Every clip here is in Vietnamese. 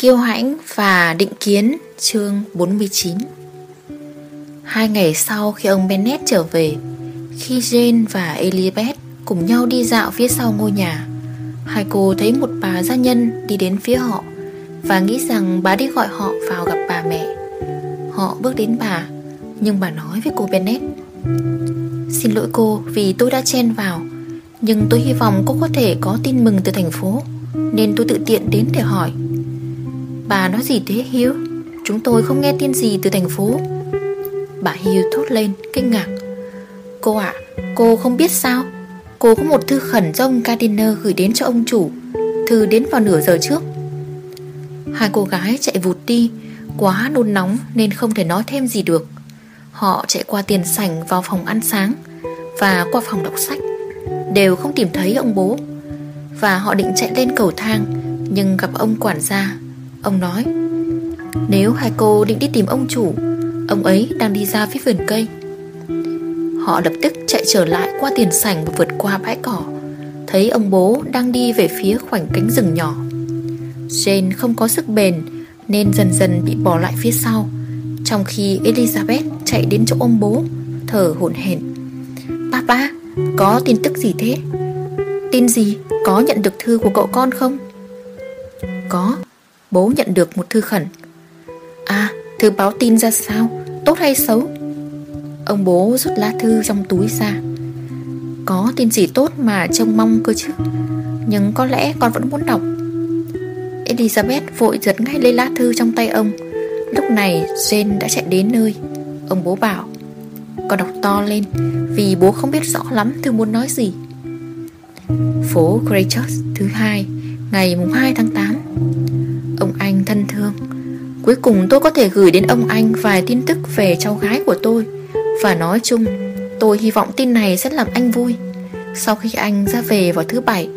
Kiêu hãnh và định kiến, chương 49 Hai ngày sau khi ông Bennett trở về, Khi Jane và Elizabeth cùng nhau đi dạo phía sau ngôi nhà, Hai cô thấy một bà gia nhân đi đến phía họ Và nghĩ rằng bà đi gọi họ vào gặp bà mẹ. Họ bước đến bà, Nhưng bà nói với cô Bennett, Xin lỗi cô vì tôi đã chen vào, Nhưng tôi hy vọng cô có thể có tin mừng từ thành phố, Nên tôi tự tiện đến để hỏi. Bà nói gì thế, Hiếu? Chúng tôi không nghe tin gì từ thành phố. Bà Hiếu thốt lên, kinh ngạc. Cô ạ, Cô không biết sao? Cô có một thư khẩn do ông Gardiner gửi đến cho ông chủ. Thư đến vào nửa giờ trước. Hai cô gái chạy vụt đi. Quá nôn nóng nên không thể nói thêm gì được. Họ chạy qua tiền sảnh vào phòng ăn sáng Và qua phòng đọc sách. Đều không tìm thấy ông bố. Và họ định chạy lên cầu thang, Nhưng gặp ông quản gia. Ông nói Nếu hai cô định đi tìm ông chủ Ông ấy đang đi ra phía vườn cây Họ lập tức chạy trở lại qua tiền sảnh và vượt qua bãi cỏ Thấy ông bố đang đi về phía khoảnh cánh rừng nhỏ Jane không có sức bền Nên dần dần bị bỏ lại phía sau Trong khi Elizabeth chạy đến chỗ ông bố Thở hổn hển Papa, có tin tức gì thế? Tin gì? Có nhận được thư của cậu con không? Có Bố nhận được một thư khẩn. À, thư báo tin ra sao? Tốt hay xấu? Ông bố rút lá thư trong túi ra. Có tin gì tốt mà trông mong cơ chứ? Nhưng có lẽ con vẫn muốn đọc. Elizabeth vội giật ngay lấy lá thư trong tay ông. Lúc này Jane đã chạy đến nơi. Ông bố bảo Con đọc to lên Vì bố không biết rõ lắm thư muốn nói gì. Phố Greychurch thứ hai Ngày mùng 2 tháng 8 anh thân thương. Cuối cùng tôi có thể gửi đến ông anh Vài tin tức về cháu gái của tôi Và nói chung Tôi hy vọng tin này sẽ làm anh vui. Sau khi anh ra về vào thứ bảy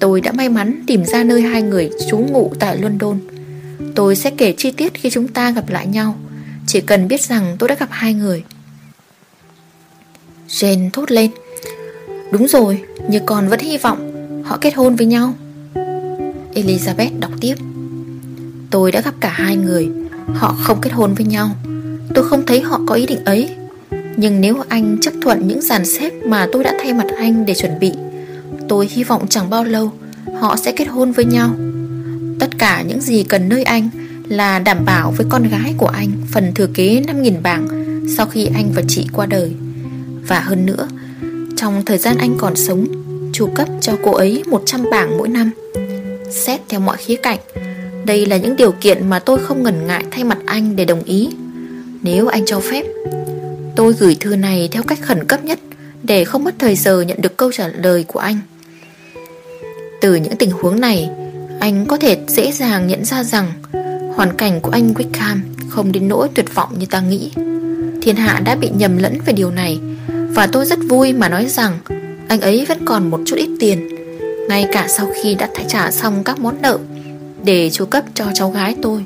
Tôi đã may mắn tìm ra nơi hai người trú ngụ tại London. Tôi sẽ kể chi tiết khi chúng ta gặp lại nhau. Chỉ cần biết rằng tôi đã gặp hai người. Jane thốt lên. Đúng rồi, như còn vẫn hy vọng Họ kết hôn với nhau. Elizabeth đọc tiếp. Tôi đã gặp cả hai người. Họ không kết hôn với nhau. Tôi không thấy họ có ý định ấy. Nhưng nếu anh chấp thuận những dàn xếp Mà tôi đã thay mặt anh để chuẩn bị, Tôi hy vọng chẳng bao lâu Họ sẽ kết hôn với nhau. Tất cả những gì cần nơi anh Là đảm bảo với con gái của anh Phần thừa kế 5.000 bảng Sau khi anh và chị qua đời. Và hơn nữa, Trong thời gian anh còn sống, Chu cấp cho cô ấy 100 bảng mỗi năm. Xét theo mọi khía cạnh đây là những điều kiện mà tôi không ngần ngại thay mặt anh để đồng ý. Nếu anh cho phép, Tôi gửi thư này theo cách khẩn cấp nhất Để không mất thời giờ nhận được câu trả lời của anh. Từ những tình huống này, Anh có thể dễ dàng nhận ra rằng Hoàn cảnh của anh Wickham Không đến nỗi tuyệt vọng như ta nghĩ. Thiên hạ đã bị nhầm lẫn về điều này, Và tôi rất vui mà nói rằng Anh ấy vẫn còn một chút ít tiền, Ngay cả sau khi đã trả xong các món nợ để chu cấp cho cháu gái tôi.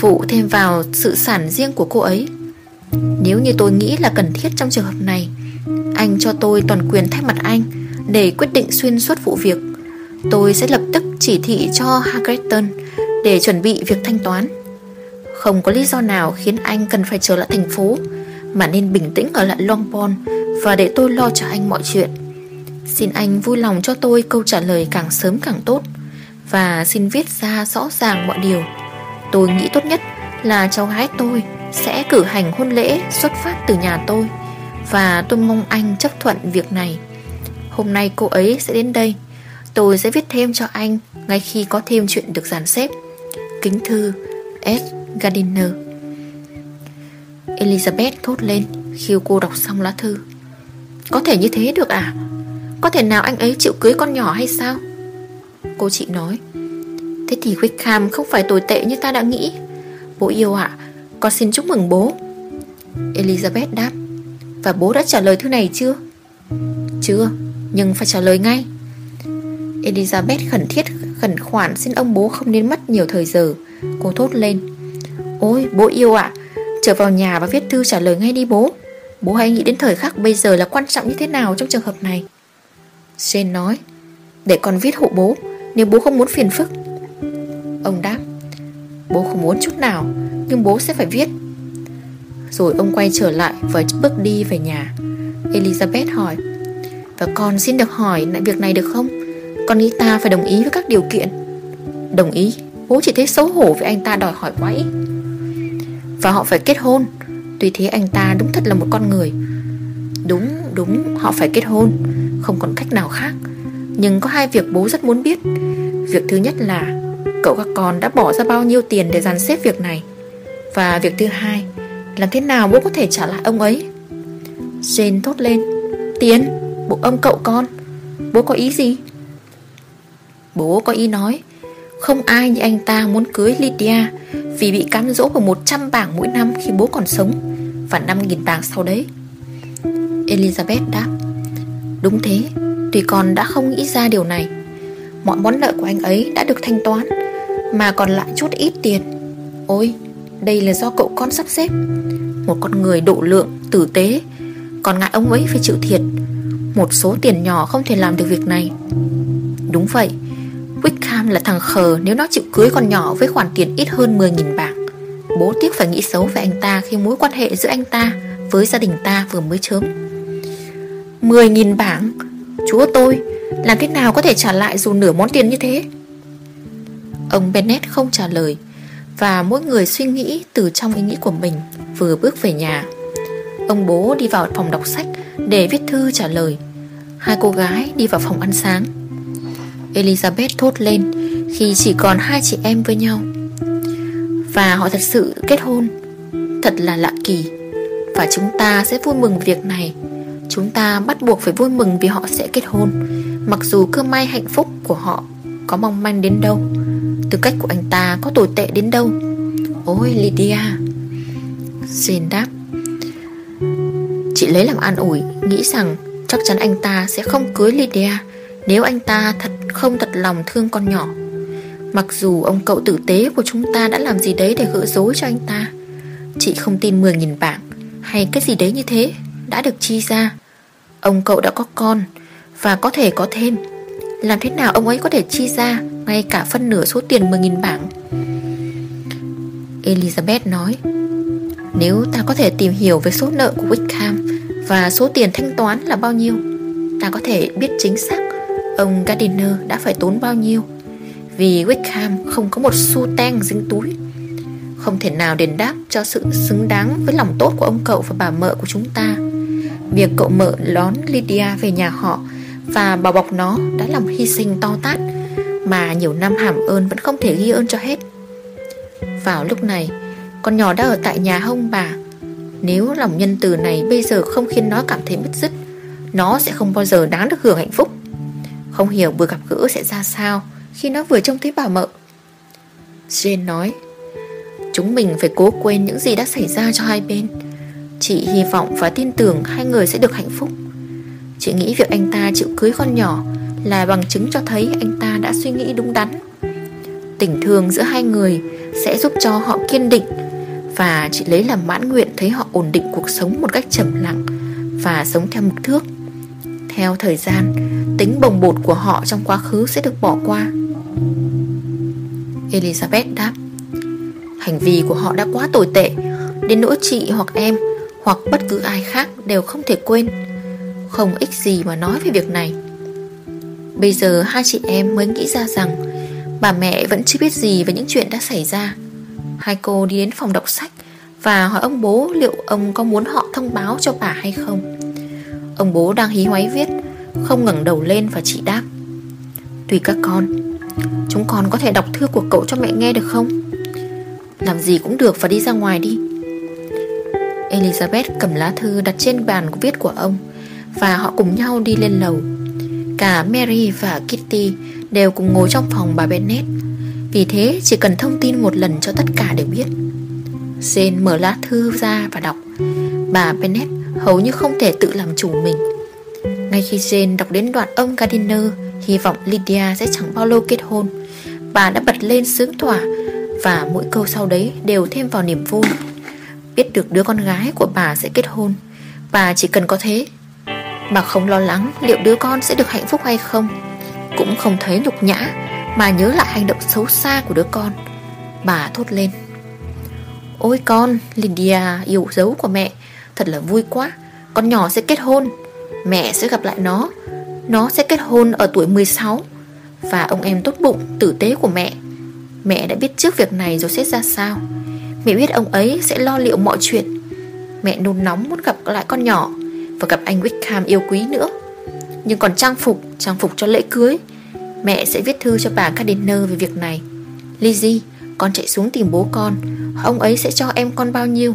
Phụ thêm vào sự sản riêng của cô ấy. Nếu như tôi nghĩ là cần thiết trong trường hợp này, Anh cho tôi toàn quyền thay mặt anh Để quyết định xuyên suốt vụ việc. Tôi sẽ lập tức chỉ thị cho Hagretton Để chuẩn bị việc thanh toán. Không có lý do nào khiến anh cần phải trở lại thành phố, Mà nên bình tĩnh ở lại Longbourn Và để tôi lo cho anh mọi chuyện. Xin anh vui lòng cho tôi câu trả lời càng sớm càng tốt và xin viết ra rõ ràng mọi điều. Tôi nghĩ tốt nhất là cháu gái tôi sẽ cử hành hôn lễ xuất phát từ nhà tôi và tôi mong anh chấp thuận việc này. Hôm nay cô ấy sẽ đến đây. Tôi sẽ viết thêm cho anh ngay khi có thêm chuyện được dàn xếp. Kính thư S. Gardiner Elizabeth thốt lên khi cô đọc xong lá thư. Có thể như thế được à? Có thể nào anh ấy chịu cưới con nhỏ hay sao? Cô chị nói. Thế thì Wickham không phải tồi tệ như ta đã nghĩ. Bố yêu ạ, Con xin chúc mừng bố. Elizabeth đáp. Và bố đã trả lời thư này chưa? Chưa, Nhưng phải trả lời ngay. Elizabeth khẩn thiết, khẩn khoản xin ông bố không nên mất nhiều thời giờ. Cô thốt lên. Ôi, bố yêu ạ, Trở vào nhà và viết thư trả lời ngay đi bố. Bố hãy nghĩ đến thời khắc bây giờ là quan trọng như thế nào trong trường hợp này. Jane nói. Để con viết hộ bố nếu bố không muốn phiền phức. Ông đáp Bố không muốn chút nào Nhưng bố sẽ phải viết. Rồi ông quay trở lại và bước đi về nhà. Elizabeth hỏi Và con xin được hỏi lại việc này được không? Con nghĩ ta phải đồng ý với các điều kiện. Đồng ý? Bố chỉ thấy xấu hổ vì anh ta đòi hỏi quá ít. Và họ phải kết hôn. Tuy thế anh ta đúng thật là một con người. Đúng, đúng, họ phải kết hôn Không còn cách nào khác. Nhưng có hai việc bố rất muốn biết. Việc thứ nhất là Cậu các con đã bỏ ra bao nhiêu tiền để dàn xếp việc này? Và việc thứ hai Làm thế nào bố có thể trả lại ông ấy? Jane thốt lên Tiền, bộ ông cậu con. Bố có ý gì? Bố có ý nói Không ai như anh ta muốn cưới Lydia Vì bị cám dỗ vào 100 bảng mỗi năm khi bố còn sống Và 5.000 bảng sau đấy. Elizabeth đáp Đúng thế thì con đã không nghĩ ra điều này Mọi món nợ của anh ấy đã được thanh toán Mà còn lại chút ít tiền. Ôi Đây là do cậu con sắp xếp. Một con người độ lượng, tử tế. Còn ngại ông ấy phải chịu thiệt. Một số tiền nhỏ không thể làm được việc này. Đúng vậy Wickham là thằng khờ Nếu nó chịu cưới con nhỏ với khoản tiền ít hơn 10.000 bảng. Bố tiếc phải nghĩ xấu về anh ta Khi mối quan hệ giữa anh ta Với gia đình ta vừa mới chớm. 10.000 bảng? Chúa tôi, Làm thế nào có thể trả lại dù nửa món tiền như thế? Ông Bennett không trả lời, Và mỗi người suy nghĩ từ trong ý nghĩ của mình Vừa bước về nhà. Ông bố đi vào phòng đọc sách Để viết thư trả lời. Hai cô gái đi vào phòng ăn sáng. Elizabeth thốt lên Khi chỉ còn hai chị em với nhau. Và họ thật sự kết hôn. Thật là lạ kỳ. Và chúng ta sẽ vui mừng việc này. Chúng ta bắt buộc phải vui mừng vì họ sẽ kết hôn. Mặc dù cơ may hạnh phúc của họ có mong manh đến đâu, Tư cách của anh ta có tồi tệ đến đâu. Ôi, Lydia. Jane đáp. Chị lấy làm an ủi, Nghĩ rằng chắc chắn anh ta sẽ không cưới Lydia Nếu anh ta thật không thật lòng thương con nhỏ. Mặc dù ông cậu tử tế của chúng ta đã làm gì đấy để gỡ dối cho anh ta, Chị không tin 10.000 bảng Hay cái gì đấy như thế. Đã được chi ra. Ông cậu đã có con Và có thể có thêm. Làm thế nào ông ấy có thể chi ra Ngay cả phân nửa số tiền 10.000 bảng? Elizabeth nói, Nếu ta có thể tìm hiểu về số nợ của Wickham Và số tiền thanh toán là bao nhiêu, Ta có thể biết chính xác Ông Gardiner đã phải tốn bao nhiêu. Vì Wickham không có một xu ten dính túi. Không thể nào đền đáp cho sự xứng đáng với lòng tốt của ông cậu và bà mợ của chúng ta. Việc cậu mợ đón Lydia về nhà họ Và bảo bọc nó đã làm hy sinh to tát Mà nhiều năm hàm ơn vẫn không thể ghi ơn cho hết. Vào lúc này, Con nhỏ đã ở tại nhà hông bà. Nếu lòng nhân từ này bây giờ không khiến nó cảm thấy bứt rứt, Nó sẽ không bao giờ đáng được hưởng hạnh phúc. Không hiểu buổi gặp gỡ sẽ ra sao Khi nó vừa trông thấy bà mợ. Jane nói, Chúng mình phải cố quên những gì đã xảy ra cho hai bên. Chị hy vọng và tin tưởng hai người sẽ được hạnh phúc. Chị nghĩ việc anh ta chịu cưới con nhỏ Là bằng chứng cho thấy anh ta đã suy nghĩ đúng đắn. Tình thương giữa hai người sẽ giúp cho họ kiên định Và chị lấy làm mãn nguyện thấy họ ổn định cuộc sống một cách trầm lặng Và sống theo mục thước. Theo thời gian, tính bồng bột của họ trong quá khứ sẽ được bỏ qua. Elizabeth đáp Hành vi của họ đã quá tồi tệ Đến nỗi chị hoặc em hoặc bất cứ ai khác đều không thể quên. Không ích gì mà nói về việc này. Bây giờ hai chị em mới nghĩ ra rằng Bà mẹ vẫn chưa biết gì về những chuyện đã xảy ra. Hai cô đi đến phòng đọc sách Và hỏi ông bố liệu ông có muốn họ thông báo cho bà hay không. Ông bố đang hí hoáy viết, Không ngẩng đầu lên và chị đáp. Tùy các con, Chúng con có thể đọc thư của cậu cho mẹ nghe được không? Làm gì cũng được và đi ra ngoài đi. Elizabeth cầm lá thư đặt trên bàn viết của ông, Và họ cùng nhau đi lên lầu. Cả Mary và Kitty đều cùng ngồi trong phòng bà Bennet. Vì thế, chỉ cần thông tin một lần cho tất cả đều biết. Jane mở lá thư ra và đọc. Bà Bennet hầu như không thể tự làm chủ mình. Ngay khi Jane đọc đến đoạn ông Gardiner, Hy vọng Lydia sẽ chẳng bao lâu kết hôn. Bà đã bật lên sướng thỏa Và mỗi câu sau đấy đều thêm vào niềm vui. Biết được đứa con gái của bà sẽ kết hôn. Bà chỉ cần có thế. Bà không lo lắng liệu đứa con sẽ được hạnh phúc hay không. Cũng không thấy nhục nhã Mà nhớ lại hành động xấu xa của đứa con. Bà thốt lên. Ôi con, Lydia yêu dấu của mẹ Thật là vui quá. Con nhỏ sẽ kết hôn Mẹ sẽ gặp lại nó. Nó sẽ kết hôn ở tuổi 16 Và ông em tốt bụng, tử tế của mẹ. Mẹ đã biết trước việc này rồi sẽ ra sao. Mẹ biết ông ấy sẽ lo liệu mọi chuyện. Mẹ nôn nóng muốn gặp lại con nhỏ Và gặp anh Wickham yêu quý nữa. Nhưng còn trang phục Trang phục cho lễ cưới Mẹ sẽ viết thư cho bà Gardiner về việc này. Lizzie Con chạy xuống tìm bố con. Ông ấy sẽ cho em con bao nhiêu?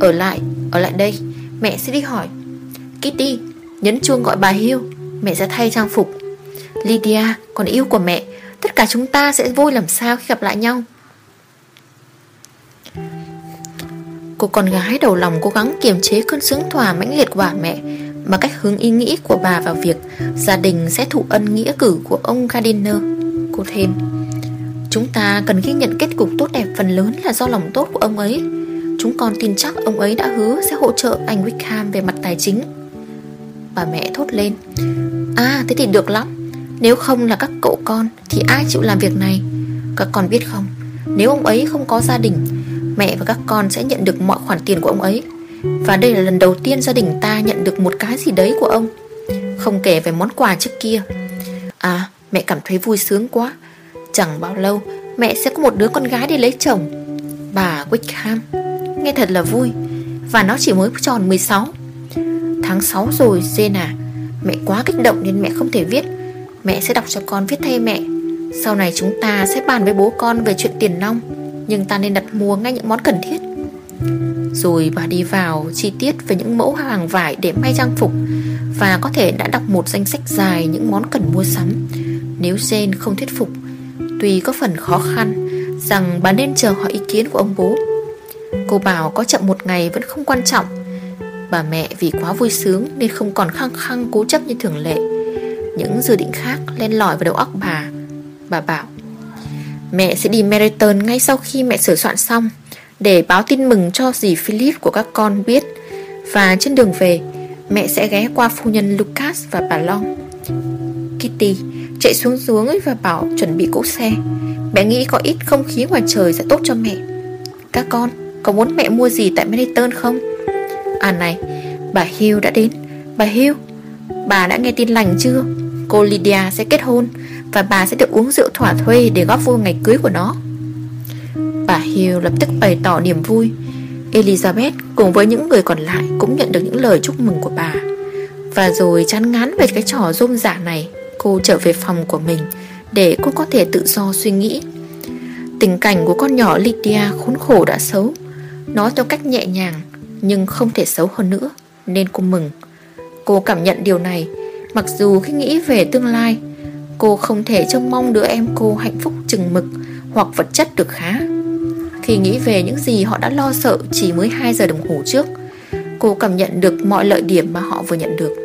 Ở lại, ở lại đây Mẹ sẽ đi hỏi. Kitty, nhấn chuông gọi bà Hill. Mẹ sẽ thay trang phục. Lydia, con yêu của mẹ Tất cả chúng ta sẽ vui làm sao khi gặp lại nhau? Cô con gái đầu lòng cố gắng kiềm chế cơn sướng thỏa mãnh liệt của bà mẹ. Bằng cách hướng ý nghĩ của bà vào việc Gia đình sẽ thụ ân nghĩa cử của ông Gardiner. Cô thêm, Chúng ta cần ghi nhận kết cục tốt đẹp phần lớn là do lòng tốt của ông ấy. Chúng con tin chắc ông ấy đã hứa sẽ hỗ trợ anh Wickham về mặt tài chính. Bà mẹ thốt lên À thế thì được lắm. Nếu không là các cậu con Thì ai chịu làm việc này? Các con biết không, Nếu ông ấy không có gia đình Mẹ và các con sẽ nhận được mọi khoản tiền của ông ấy. Và đây là lần đầu tiên gia đình ta nhận được một cái gì đấy của ông. Không kể về món quà trước kia. À mẹ cảm thấy vui sướng quá. Chẳng bao lâu, Mẹ sẽ có một đứa con gái đi lấy chồng. Bà Wickham, Nghe thật là vui. Và nó chỉ mới tròn 16 Tháng 6 rồi Jane à Mẹ quá kích động nên mẹ không thể viết. Mẹ sẽ đọc cho con viết thay mẹ. Sau này chúng ta sẽ bàn với bố con về chuyện tiền nong. Nhưng ta nên đặt mua ngay những món cần thiết. Rồi bà đi vào chi tiết về những mẫu hàng vải để may trang phục Và có thể đã đọc một danh sách dài những món cần mua sắm. Nếu Jane không thuyết phục, Tuy có phần khó khăn Rằng bà nên chờ hỏi ý kiến của ông bố. Cô bảo có chậm một ngày vẫn không quan trọng. Bà mẹ vì quá vui sướng Nên không còn khăng khăng cố chấp như thường lệ. Những dự định khác len lỏi vào đầu óc bà. Bà bảo Mẹ sẽ đi Meriton ngay sau khi mẹ sửa soạn xong, Để báo tin mừng cho dì Philip của các con biết. Và trên đường về, Mẹ sẽ ghé qua phu nhân Lucas và bà Long. Kitty Chạy xuống xuống ấy và bảo chuẩn bị cỗ xe. Mẹ nghĩ có ít không khí ngoài trời sẽ tốt cho mẹ. Các con, Có muốn mẹ mua gì tại Meriton không? À này, Bà Hill đã đến. Bà Hill, Bà đã nghe tin lành chưa? Cô Lydia sẽ kết hôn. Và bà sẽ được uống rượu thỏa thuê để góp vui ngày cưới của nó. Bà Hill lập tức bày tỏ niềm vui. Elizabeth cùng với những người còn lại Cũng nhận được những lời chúc mừng của bà. Và rồi chán ngán về cái trò rôm giả này, Cô trở về phòng của mình Để cô có thể tự do suy nghĩ. Tình cảnh của con nhỏ Lydia khốn khổ đã xấu. Nói theo cách nhẹ nhàng, Nhưng không thể xấu hơn nữa, Nên cô mừng. Cô cảm nhận điều này, Mặc dù khi nghĩ về tương lai Cô không thể trông mong đứa em cô hạnh phúc, chừng mực Hoặc vật chất được khá. Khi nghĩ về những gì họ đã lo sợ Chỉ mới 2 giờ đồng hồ trước, Cô cảm nhận được mọi lợi điểm mà họ vừa nhận được.